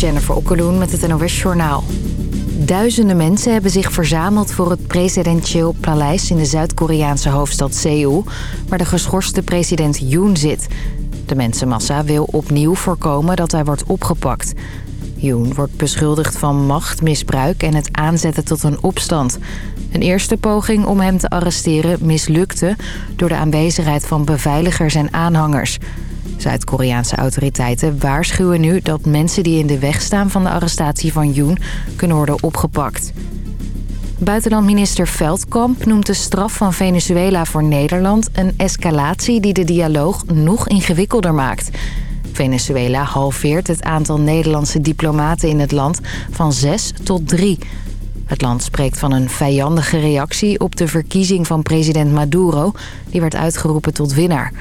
Jennifer Okkeloen met het NOS Journaal. Duizenden mensen hebben zich verzameld voor het presidentieel paleis... in de Zuid-Koreaanse hoofdstad Seoul... waar de geschorste president Yoon zit. De mensenmassa wil opnieuw voorkomen dat hij wordt opgepakt. Yoon wordt beschuldigd van machtmisbruik en het aanzetten tot een opstand. Een eerste poging om hem te arresteren mislukte... door de aanwezigheid van beveiligers en aanhangers... Zuid-Koreaanse autoriteiten waarschuwen nu dat mensen die in de weg staan van de arrestatie van Yoon kunnen worden opgepakt. Buitenlandminister Veldkamp noemt de straf van Venezuela voor Nederland een escalatie die de dialoog nog ingewikkelder maakt. Venezuela halveert het aantal Nederlandse diplomaten in het land van zes tot drie. Het land spreekt van een vijandige reactie op de verkiezing van president Maduro... die werd uitgeroepen tot winnaar.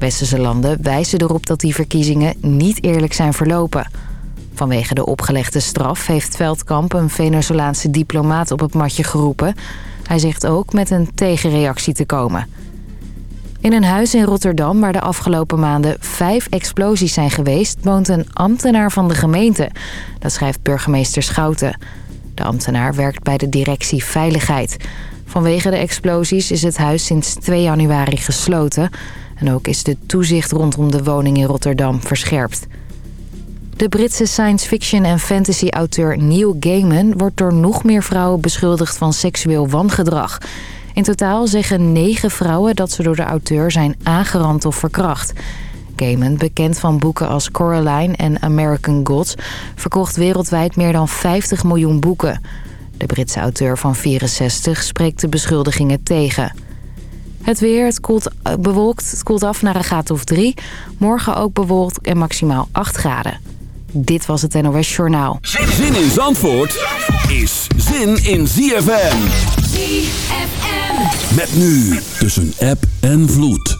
Westerse landen wijzen erop dat die verkiezingen niet eerlijk zijn verlopen. Vanwege de opgelegde straf heeft Veldkamp een Venezolaanse diplomaat op het matje geroepen. Hij zegt ook met een tegenreactie te komen. In een huis in Rotterdam waar de afgelopen maanden vijf explosies zijn geweest... woont een ambtenaar van de gemeente. Dat schrijft burgemeester Schouten. De ambtenaar werkt bij de directie Veiligheid. Vanwege de explosies is het huis sinds 2 januari gesloten... En ook is de toezicht rondom de woning in Rotterdam verscherpt. De Britse science fiction en fantasy auteur Neil Gaiman... wordt door nog meer vrouwen beschuldigd van seksueel wangedrag. In totaal zeggen negen vrouwen dat ze door de auteur zijn aangerand of verkracht. Gaiman, bekend van boeken als Coraline en American Gods... verkocht wereldwijd meer dan 50 miljoen boeken. De Britse auteur van 64 spreekt de beschuldigingen tegen... Het weer, het koelt eh, bewolkt, het koelt af naar een graad of 3. Morgen ook bewolkt en maximaal 8 graden. Dit was het NOS Journaal. Zin in Zandvoort is zin in ZFM. ZFM. Met nu tussen app en vloed.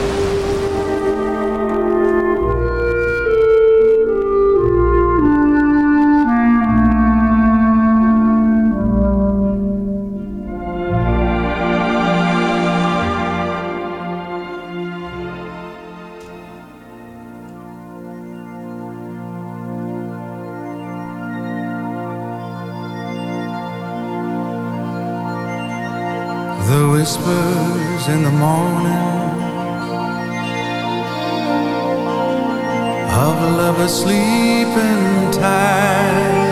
Whispers in the morning of a lover sleeping tight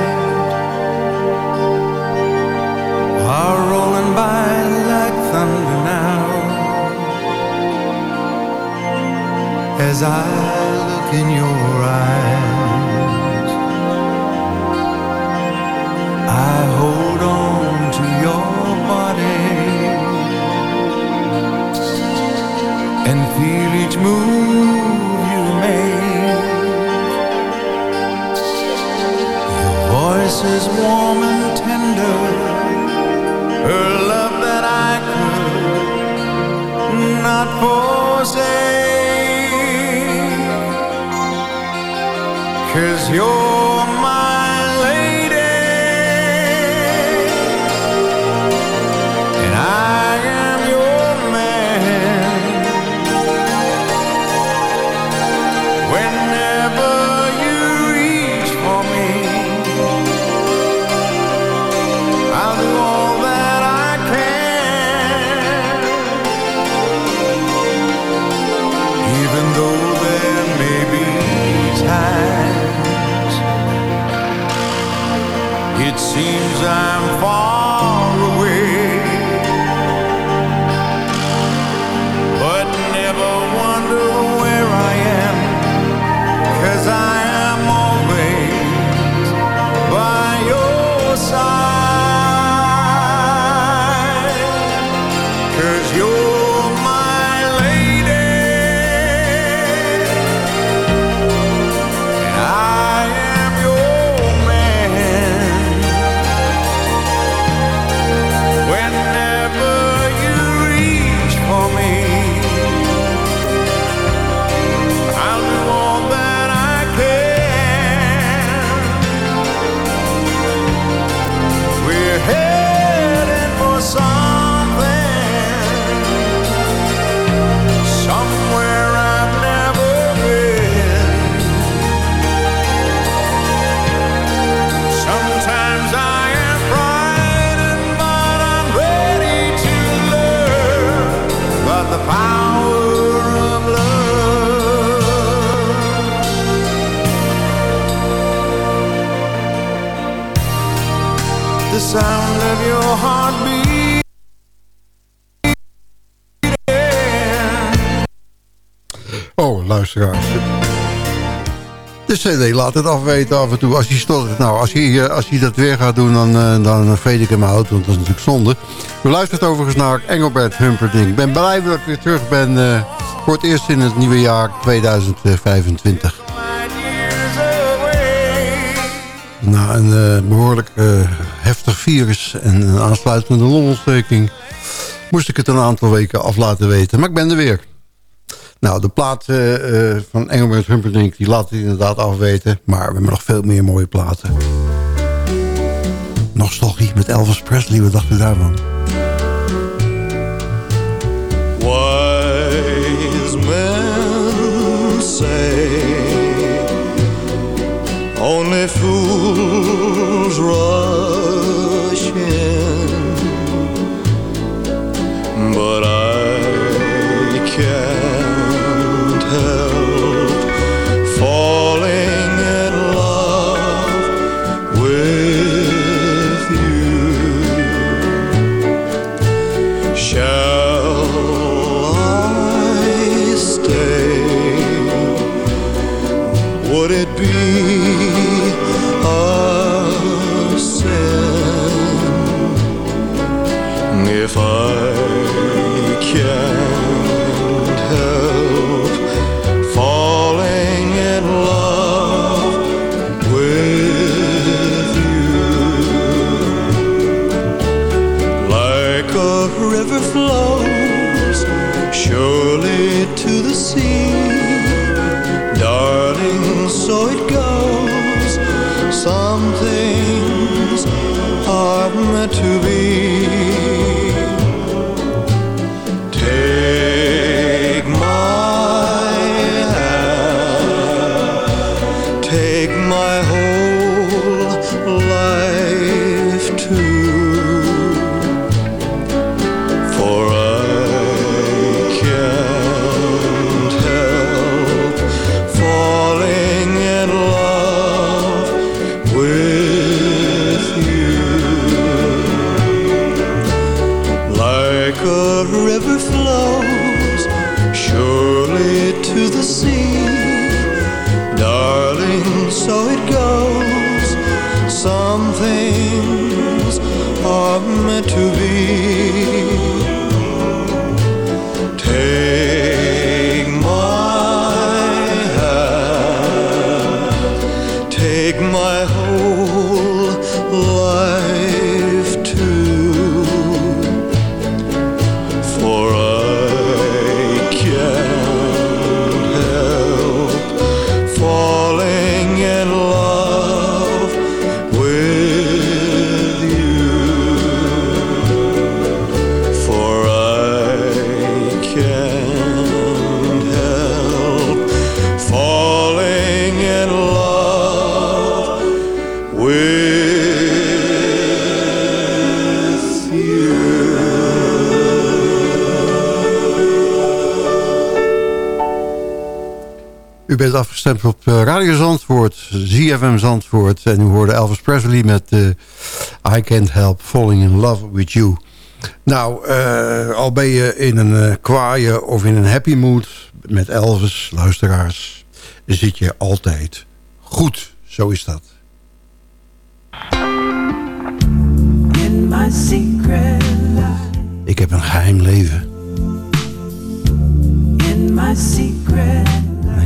are rolling by like thunder now. As I look in your feel each move you make. Your voice is warm and tender, a love that I could not forsake. Cause you're cd laat het afweten af en toe. Als hij, stottert, nou, als hij, eh, als hij dat weer gaat doen, dan, uh, dan ik hem uit. Want dat is natuurlijk zonde. We luisteren overigens naar Engelbert Humperdinck. Ik ben blij dat ik weer terug ben uh, voor het eerst in het nieuwe jaar 2025. Na een behoorlijk heftig virus en een aansluitende longontsteking... moest ik het een aantal weken af laten weten. Maar ik ben er weer. Nou, de plaat uh, van Engelbert Humperdinck, die laat het inderdaad afweten. Maar we hebben nog veel meer mooie platen. Nostalgie met Elvis Presley, wat dachten we daarvan? Wise men say Only fools rush take my whole life. Afgestemd op eh, Radio Zandvoort, ZFM Zandvoort. En u hoorde Elvis Presley met uh, I Can't Help Falling in Love With You. Nou, uh, al ben je in een uh, kwaaie of in een happy mood met Elvis, luisteraars... zit je altijd goed. Zo is dat. In my secret life. Ik heb een geheim leven.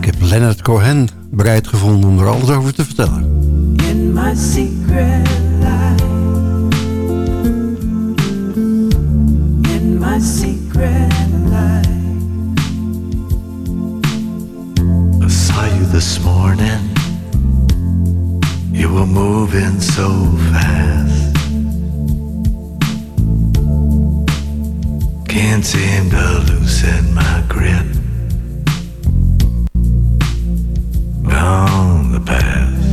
Ik heb Leonard Cohen bereid gevonden om er alles over te vertellen. In my secret life. In my secret life. I saw you this morning. You were moving so fast. Can't seem to loosen my grip On the past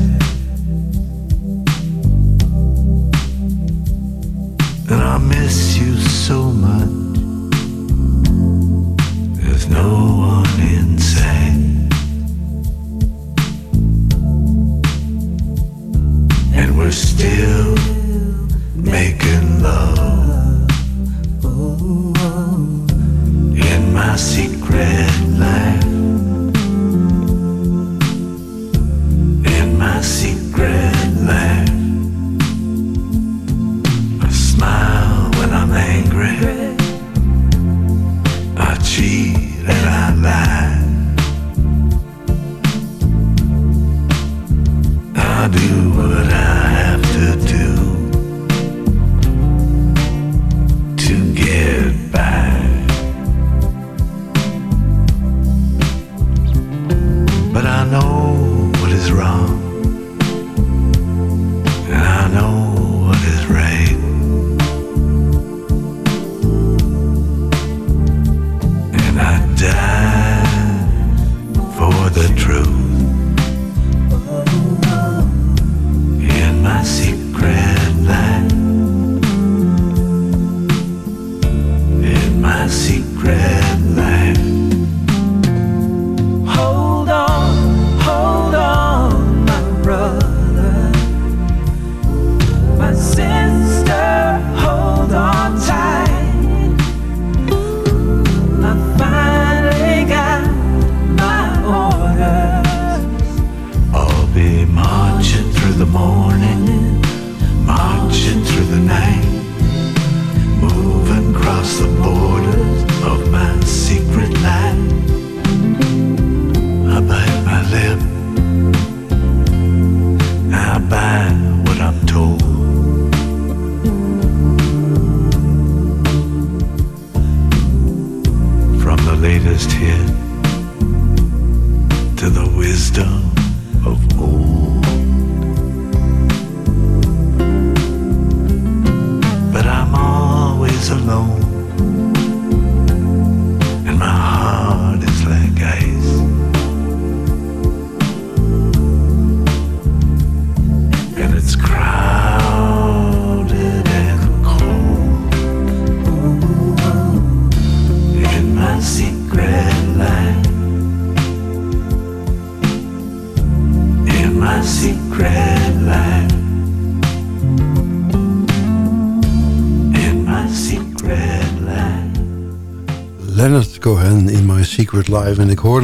And I miss you so much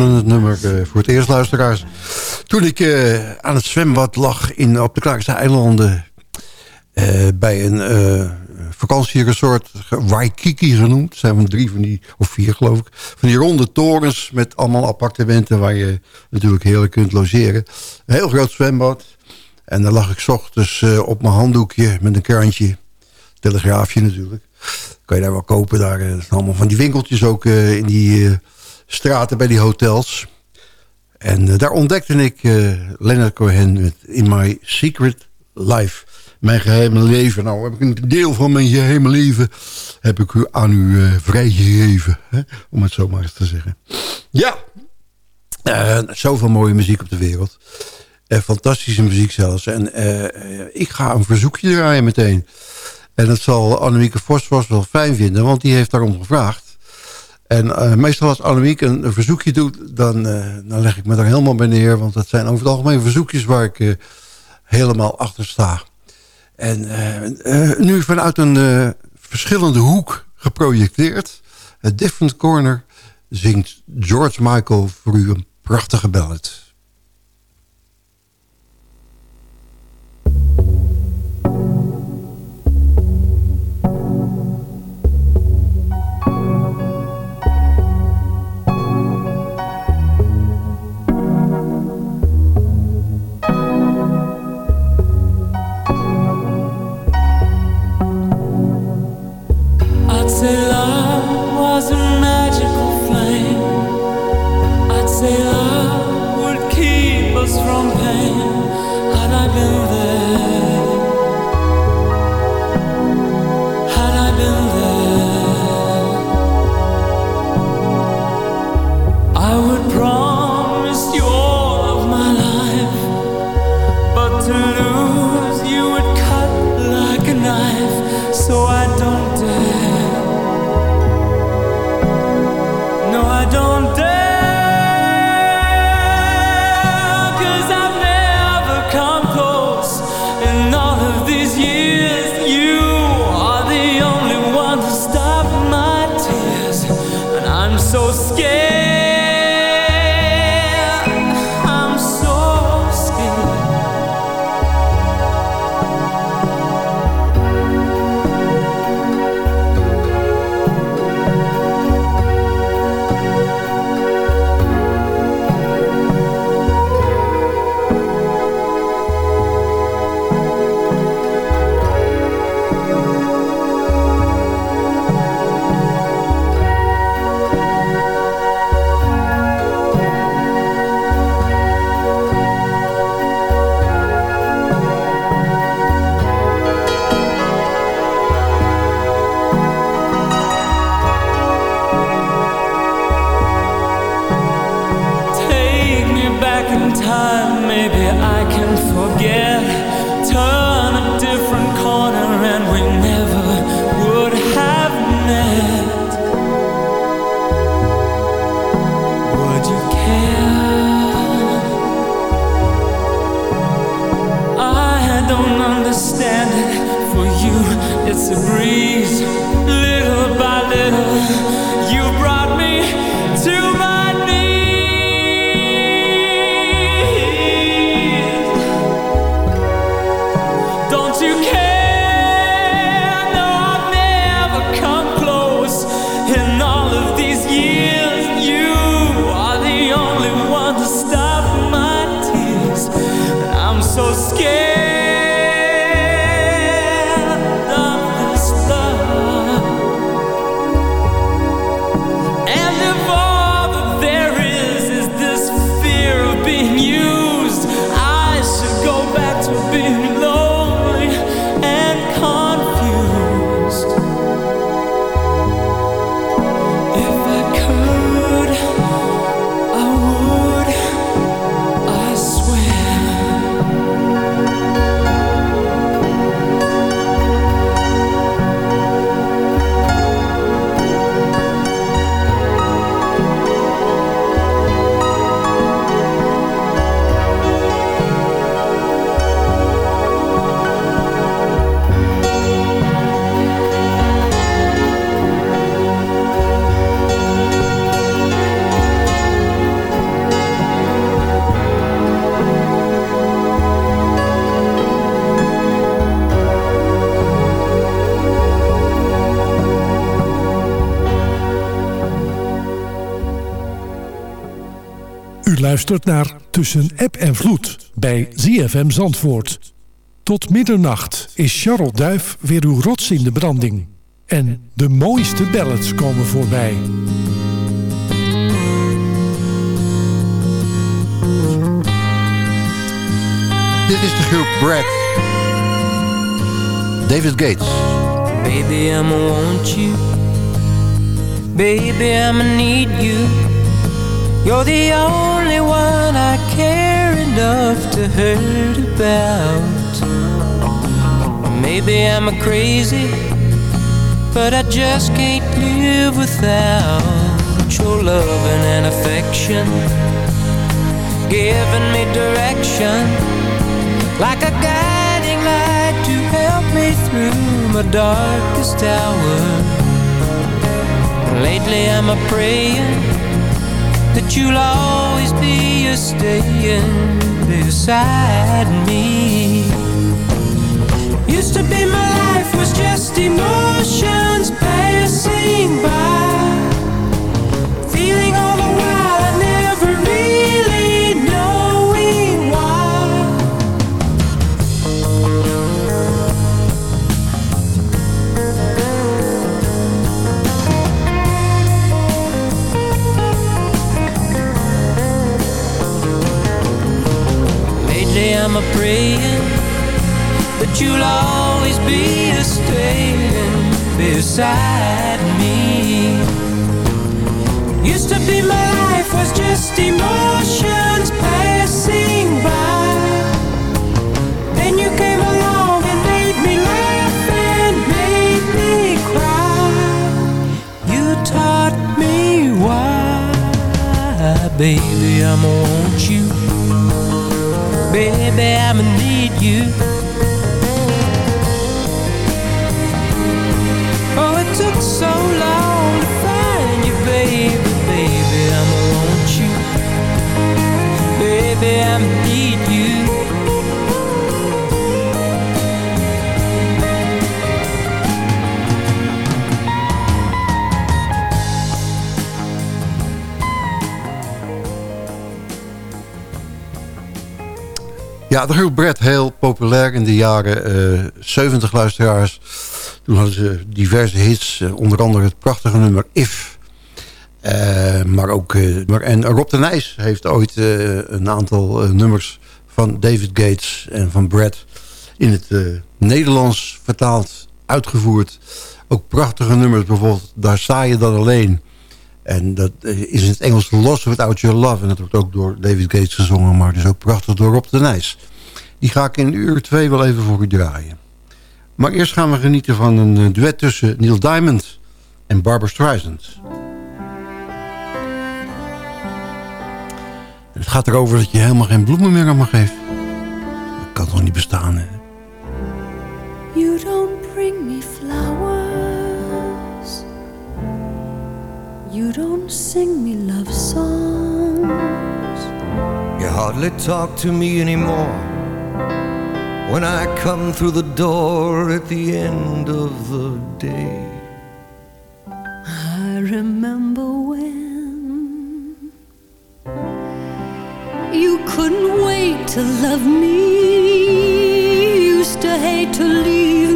Het nummer eh, voor het eerst, luisteraars. Toen ik eh, aan het zwembad lag in, op de Klaarse eilanden... eh, bij een vakantieresort, Waikiki genoemd. Er zijn drie van die, of vier geloof ik. Van die ronde torens met allemaal appartementen... waar je natuurlijk heerlijk kunt logeren. Een heel groot zwembad. En dan lag ik ochtends op mijn handdoekje met een krantje. Telegraafje natuurlijk. Kan je daar wel kopen. Daar zijn allemaal van die winkeltjes ook in die straten bij die hotels. En eh, daar ontdekte ik eh, Leonard Cohen met In My Secret Life. Mijn geheime leven. Nou heb ik een deel van mijn geheime leven heb ik u aan u eh, vrijgegeven. Hè? Om het zo maar eens te zeggen. Ja, zoveel mooie muziek op de wereld. Eh, fantastische muziek zelfs. En ik ga een verzoekje draaien meteen. En dat zal Annemieke Vos wel fijn vinden, want die heeft daarom gevraagd. En eh, meestal als Annemiek een, verzoekje doet, dan, eh, dan leg ik me daar helemaal bij neer. Want dat zijn over het algemeen verzoekjes waar ik eh, helemaal achter sta. En nu vanuit een verschillende hoek geprojecteerd. A Different Corner zingt George Michael voor u een prachtige ballad. Luistert naar Tussen App en Vloed bij ZFM Zandvoort. Tot middernacht is Charles Duif weer uw rots in de branding. En de mooiste ballads komen voorbij. Dit is de groep Brad. David Gates. Baby, I'm want you. Baby, I'm need you. You're the only one I care enough to hurt about. Maybe I'm a crazy, but I just can't live without your loving and affection. Giving me direction like a guiding light to help me through my darkest hour. Lately I'm a praying that you'll always be a staying beside me. Used to be my life was just emotions passing by, Ja, groep Brad heel populair in de jaren uh, 70 luisteraars. Toen hadden ze diverse hits, uh, onder andere het prachtige nummer If. Uh, maar ook, maar, en Rob de Nijs heeft ooit een aantal nummers van David Gates en van Brad in het Nederlands vertaald, uitgevoerd. Ook prachtige nummers, bijvoorbeeld Daar sta je dan alleen. En dat is in het Engels Lost Without Your Love. En dat wordt ook door David Gates gezongen, maar dus ook prachtig door Rob de Nijs. Die ga ik in uur 2 wel even voor u draaien. Maar eerst gaan we genieten van een eh, duet tussen Neil Diamond en Barbara Streisand. Het gaat erover dat je helemaal geen bloemen meer aan me geeft. Dat kan toch niet bestaan, hè? You don't bring me flowers You don't sing me love songs You hardly talk to me anymore when I come through the door at the end of the day. I remember when you couldn't wait to love me, used to hate to leave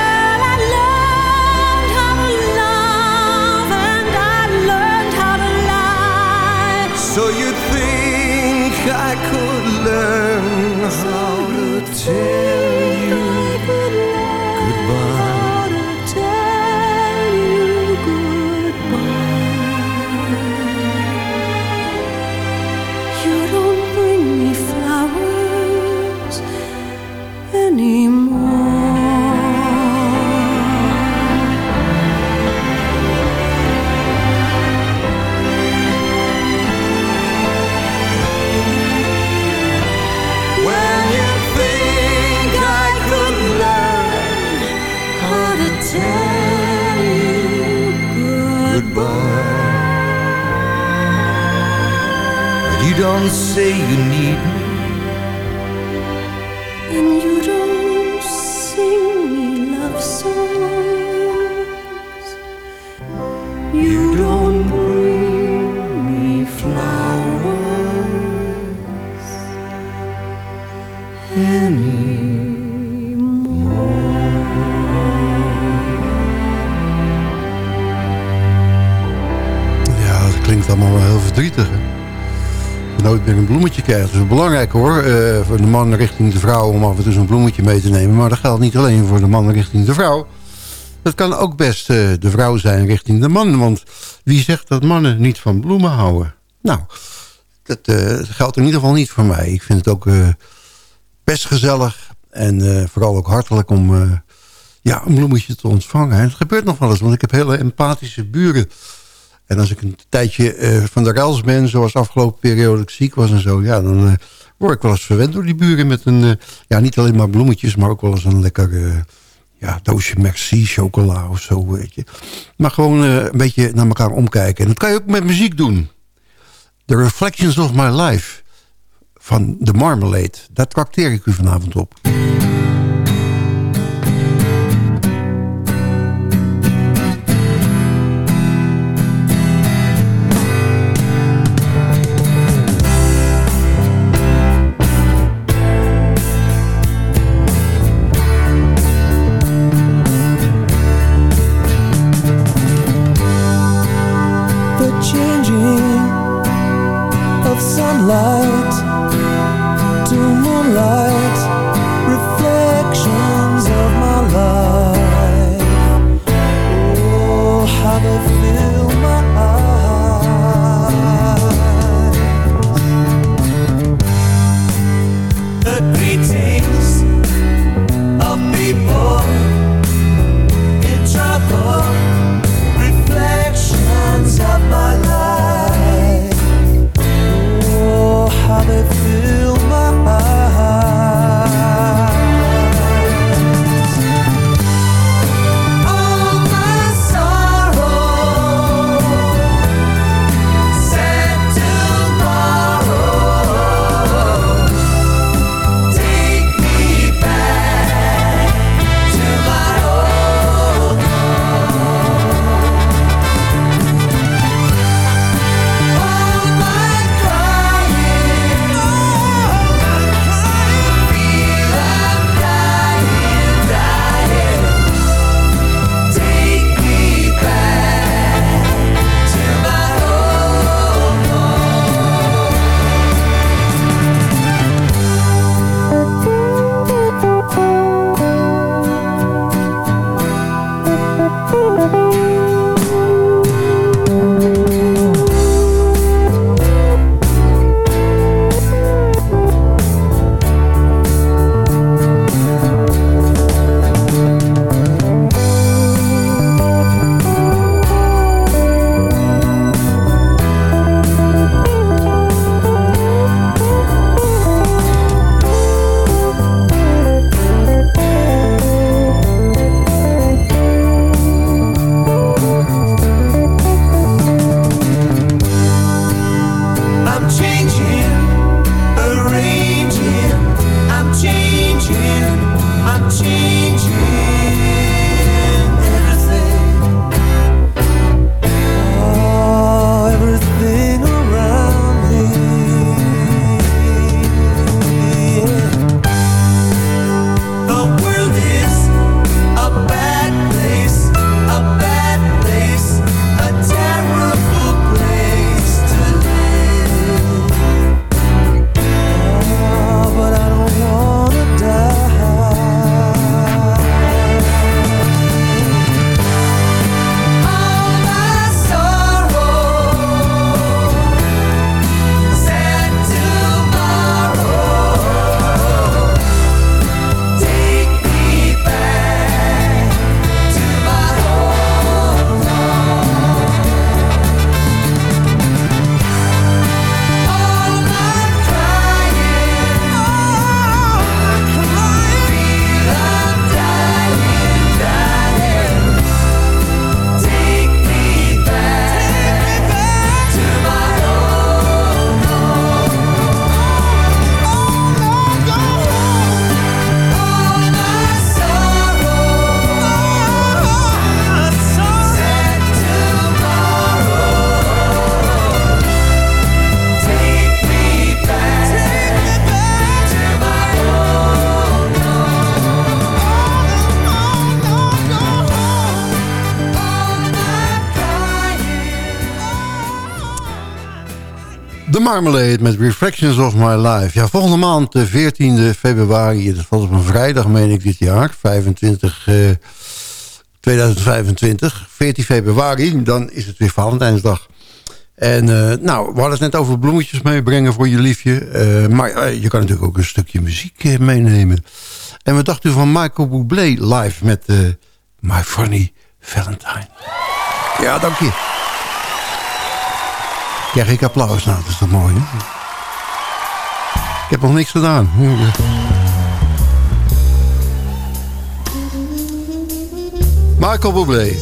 I could learn how to tell you say you need me. Een bloemetje krijgen. Dat is belangrijk hoor. eh, voor de man richting de vrouw om af en toe zo'n bloemetje mee te nemen. Maar dat geldt niet alleen voor de man richting de vrouw. Dat kan ook best eh, de vrouw zijn richting de man. Want wie zegt dat mannen niet van bloemen houden? Nou, dat eh, geldt in ieder geval niet voor mij. Ik vind het ook best gezellig. En vooral ook hartelijk om ja, een bloemetje te ontvangen. En het gebeurt nog wel eens, want ik heb hele empathische buren. En als ik een tijdje eh, van de rails ben, zoals afgelopen periode ik ziek was en zo... ja, dan eh, word ik wel eens verwend door die buren met een... eh, ja, niet alleen maar bloemetjes, maar ook wel eens een lekker... ja, doosje Merci, chocola of zo, weet je. Maar gewoon een beetje naar elkaar omkijken. En dat kan je ook met muziek doen. The Reflections of My Life van The Marmalade. Daar trakteer ik u vanavond op. Marmalade met Reflections of My Life. Ja, volgende maand, de 14e februari, dat valt op een vrijdag, meen ik dit jaar, 25, eh, 2025, 14 februari, dan is het weer Valentijnsdag. En eh, nou, we hadden het net over bloemetjes meebrengen voor je liefje. eh, maar eh, je kan natuurlijk ook een stukje muziek eh, meenemen. En we dachten van Michael Bublé live met eh, My Funny Valentine. Ja, dank je. Krijg ik applaus nou, dat is toch mooi, hè? Ik heb nog niks gedaan. Michael Bublé.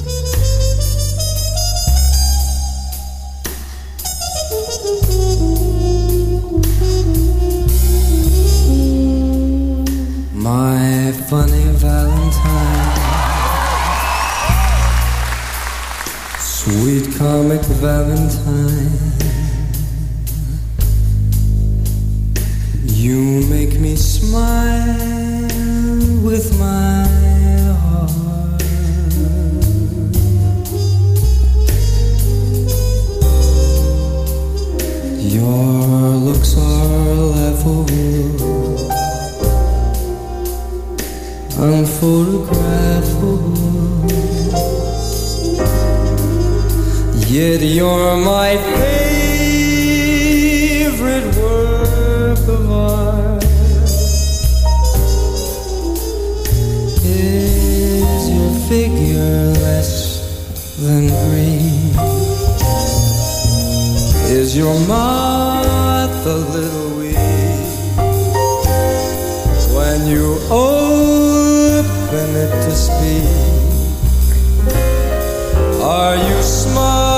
My funny Valentine, sweet comic Valentine, you make me smile with my heart. Your looks are laughable unphotographable. Yet you're my favorite work of art. Is your figure less than green? Is your mouth a little weak when you open it to speak? Are you smart?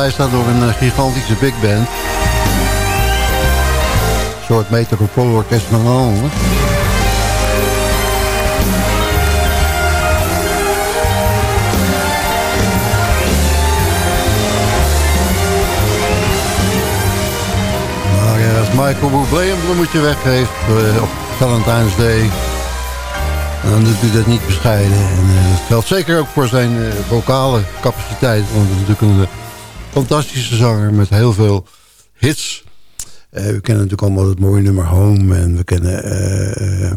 Altijd bijstaan door een eh, gigantische big band. Een soort metropoolorkest van Holland. Maar ja, als Michael Bublé een bloemetje weggeeft eh, op Valentine's Day... dan doet hij dat niet bescheiden. En eh, dat geldt zeker ook voor zijn eh, vocale capaciteit. Want natuurlijk een eh, fantastische zanger met heel veel hits. Eh, we kennen natuurlijk allemaal het mooie nummer Home. En we kennen eh,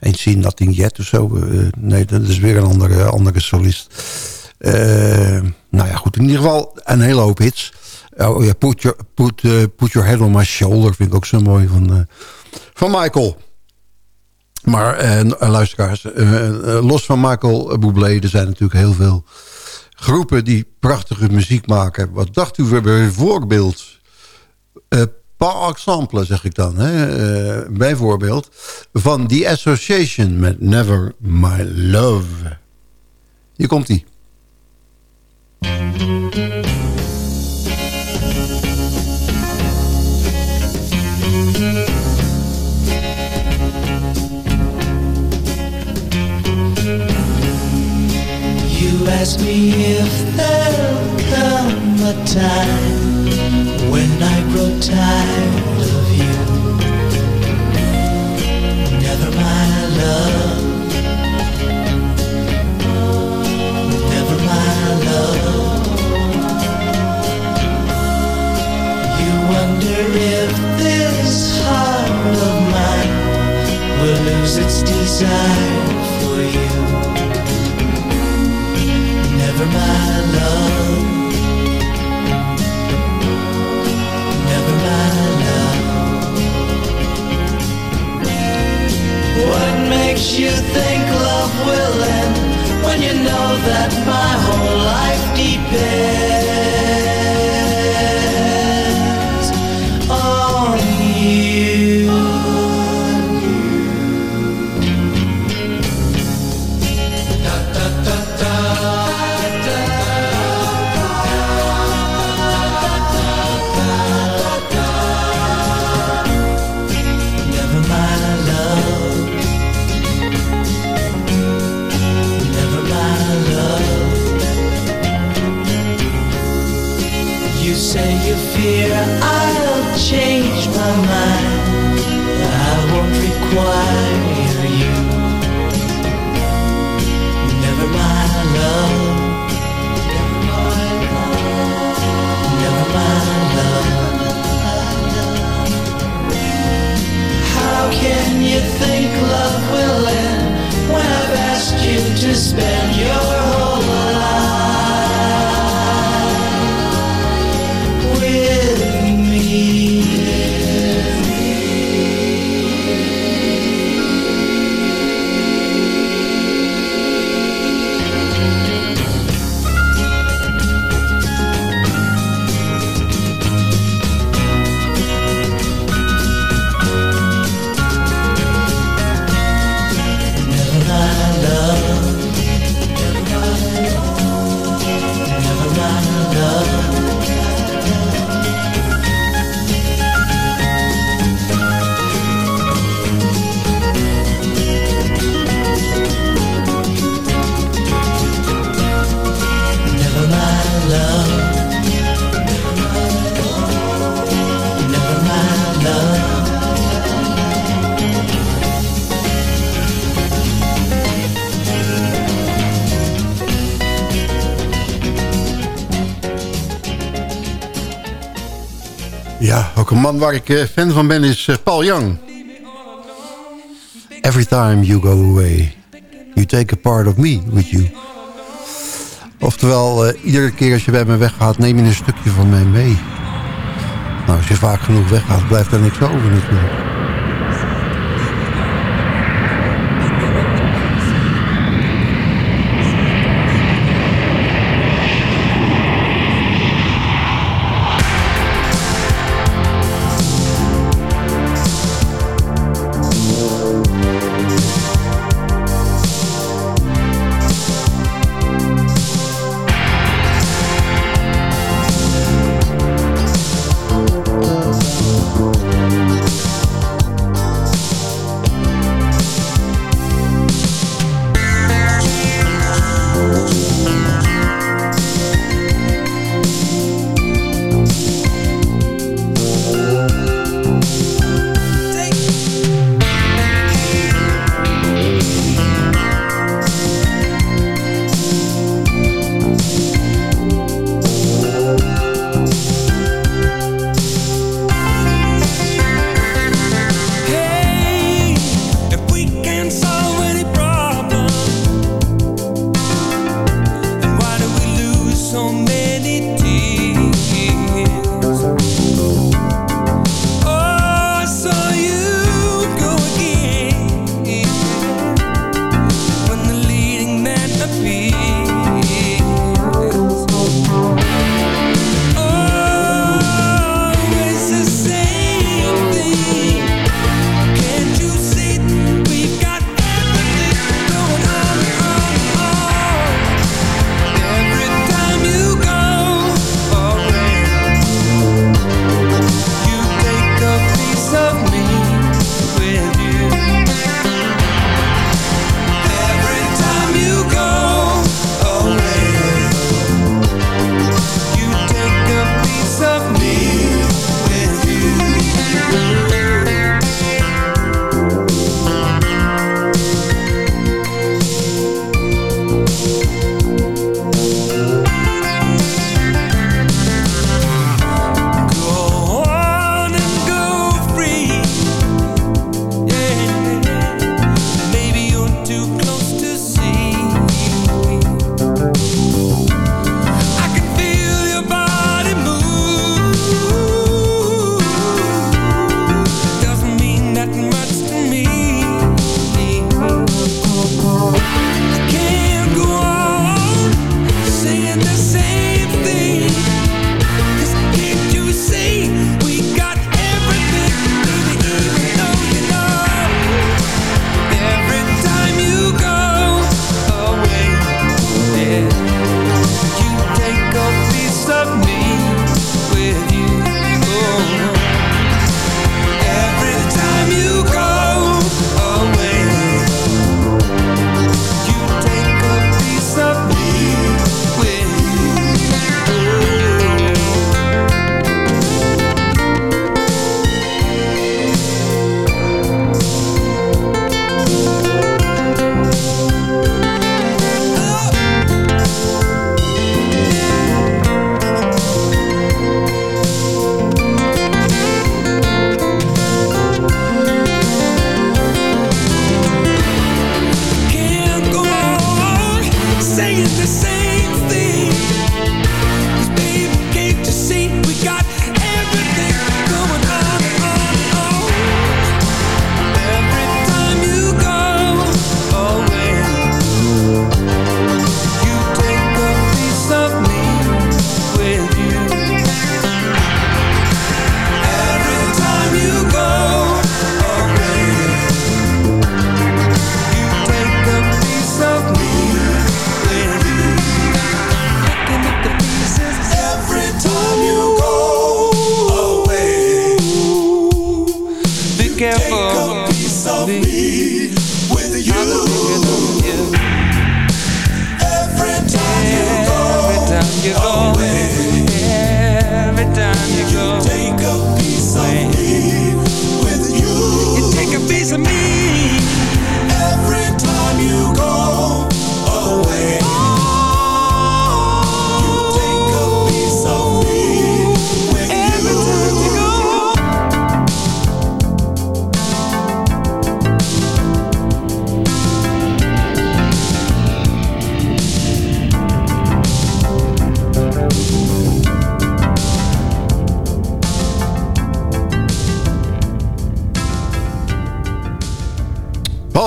Ain't Seen Nothing Yet of zo. Nee, dat is weer een andere, andere solist. Nou ja, goed. In ieder geval een hele hoop hits. Oh ja, put your, put, put your Head on My Shoulder vind ik ook zo mooi van, van Michael. Maar luisteraars, los van Michael Bublé... er zijn natuurlijk heel veel groepen die prachtige muziek maken. Wat dacht u bijvoorbeeld... Uh, par exemple, zeg ik dan, hè, uh, bijvoorbeeld... van The Association met Never My Love. Hier komt-ie. Ask me if there'll come a time when I grow tired of you. Never my love, never my love. You wonder if this heart of mine will lose its desire never my love, never my love. What makes you think love will end when you know that my whole life depends? Een man waar ik eh, fan van ben is eh, Paul Young. Every time you go away, you take a part of me with you. Oftewel, uh, iedere keer als je bij me weggaat, neem je een stukje van mij mee. Nou, als je vaak genoeg weggaat, blijft er niks over natuurlijk.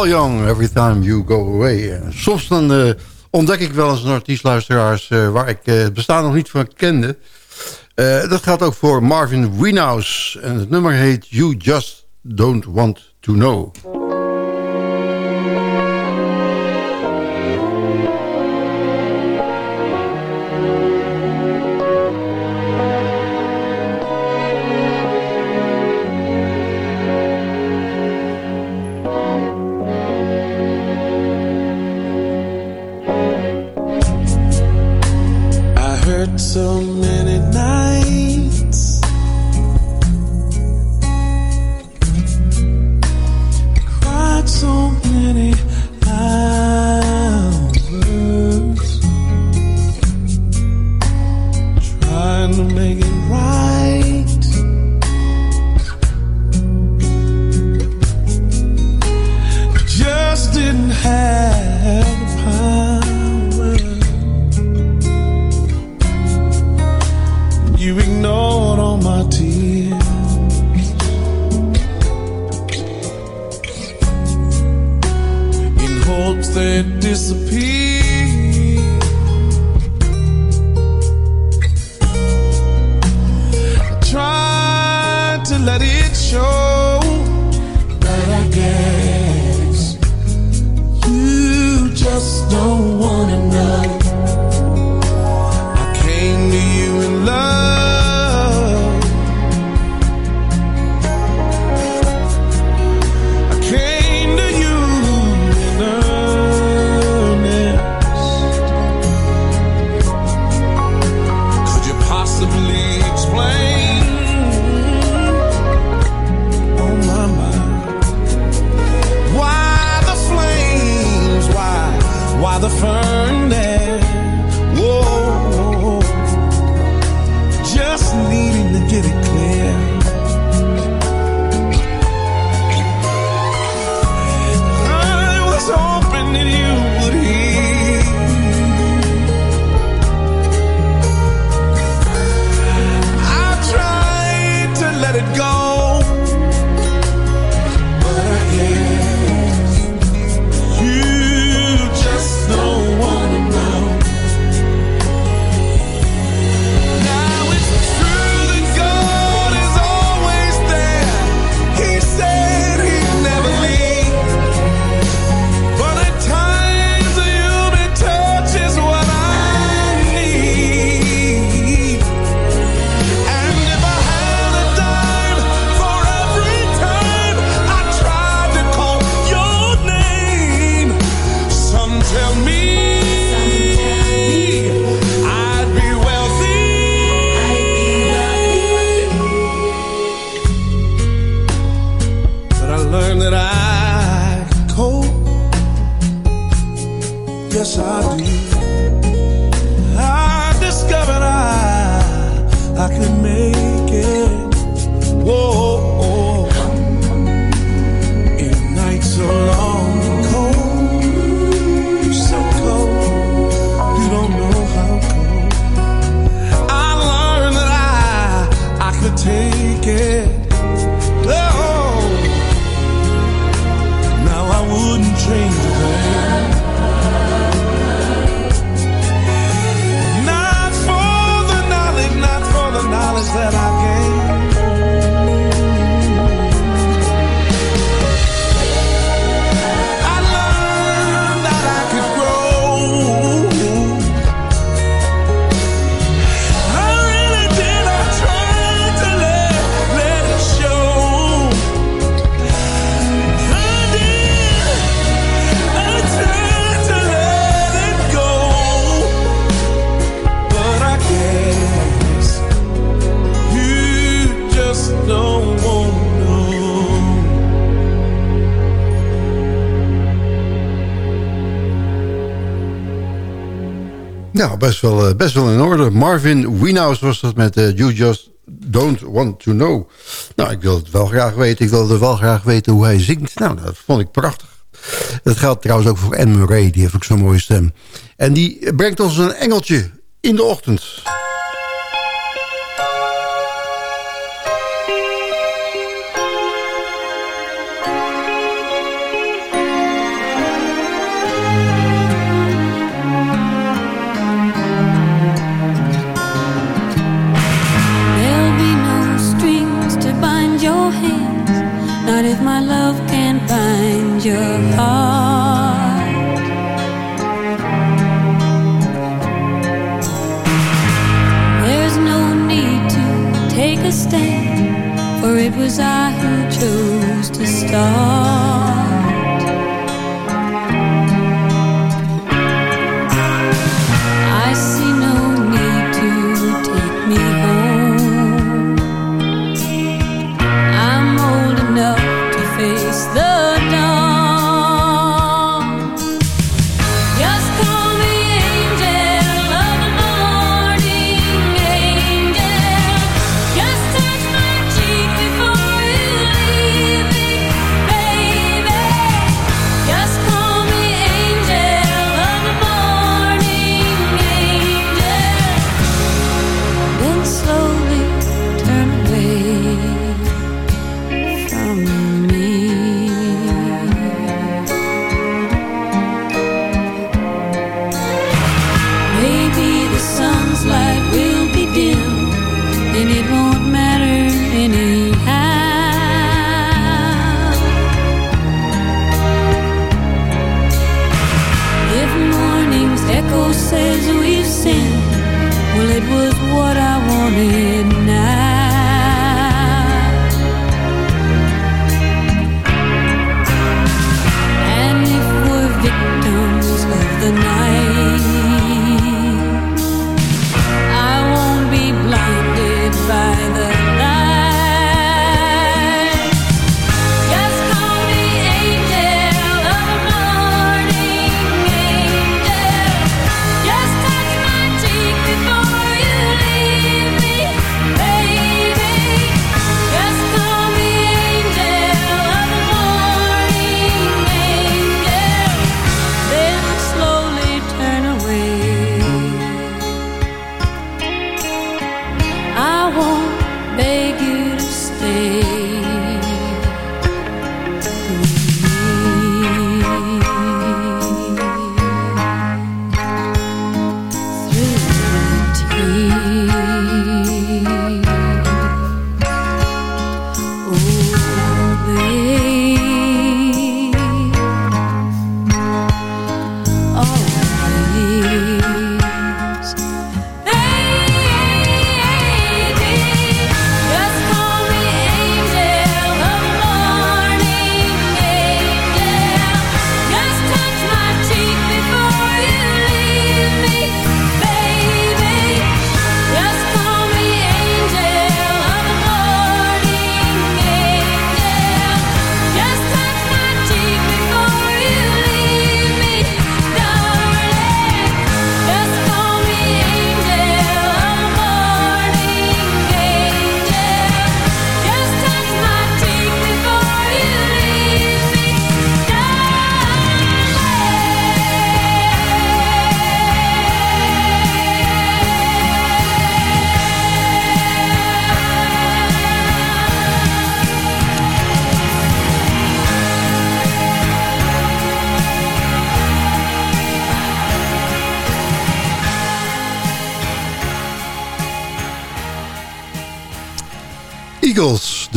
Paul Every Time You Go Away. Eh, soms dan uh, ontdek ik wel eens een artiestluisteraars... Uh, waar ik het bestaan nog niet van kende. dat gaat ook voor Marvin Wienhouse. En het nummer heet You Just Don't Want To Know. so Nou, best wel, eh, best wel in orde. Marvin Wienhouse was dat met uh, You Just Don't Want To Know. Nou, ik wil het wel graag weten. Ik wilde wel graag weten hoe hij zingt. Nou, dat vond ik prachtig. Dat geldt trouwens ook voor Anne Murray. Die heeft ook zo'n mooie stem. En die brengt ons een engeltje in de ochtend.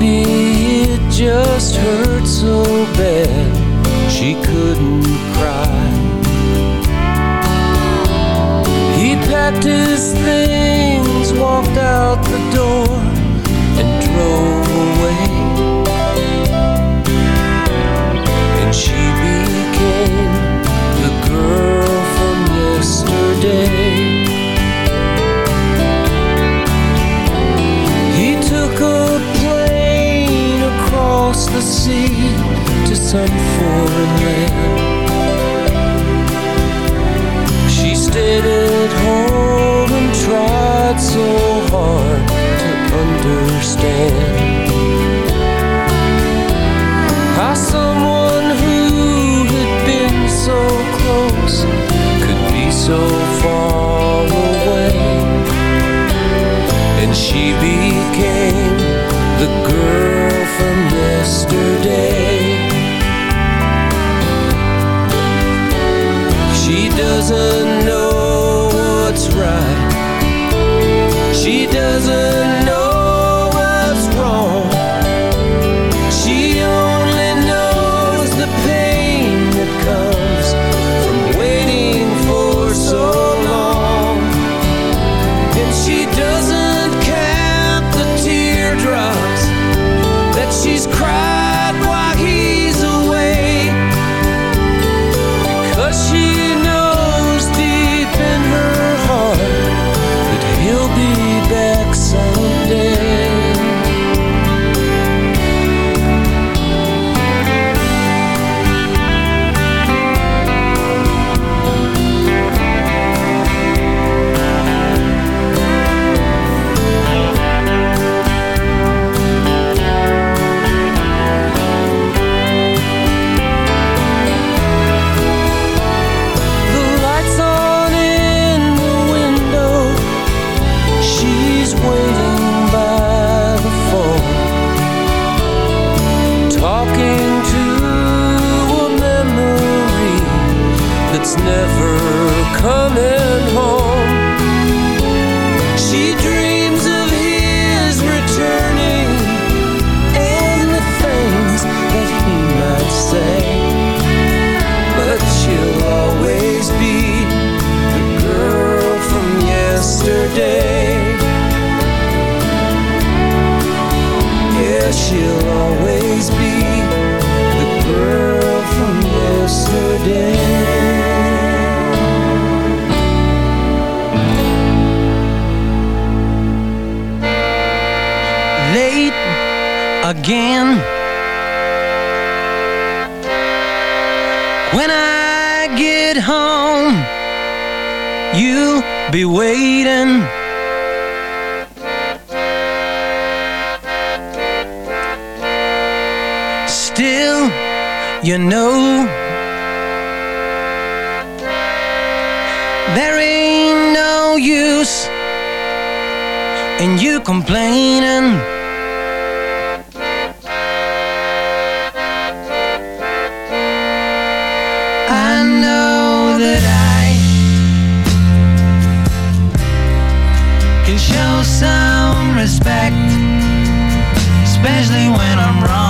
Maybe it just hurt so bad she couldn't cry. He packed his things, walked out the door, and drove away. And she became the girl. the sea to some foreign land. She stayed at home and tried so hard to understand. when I'm wrong.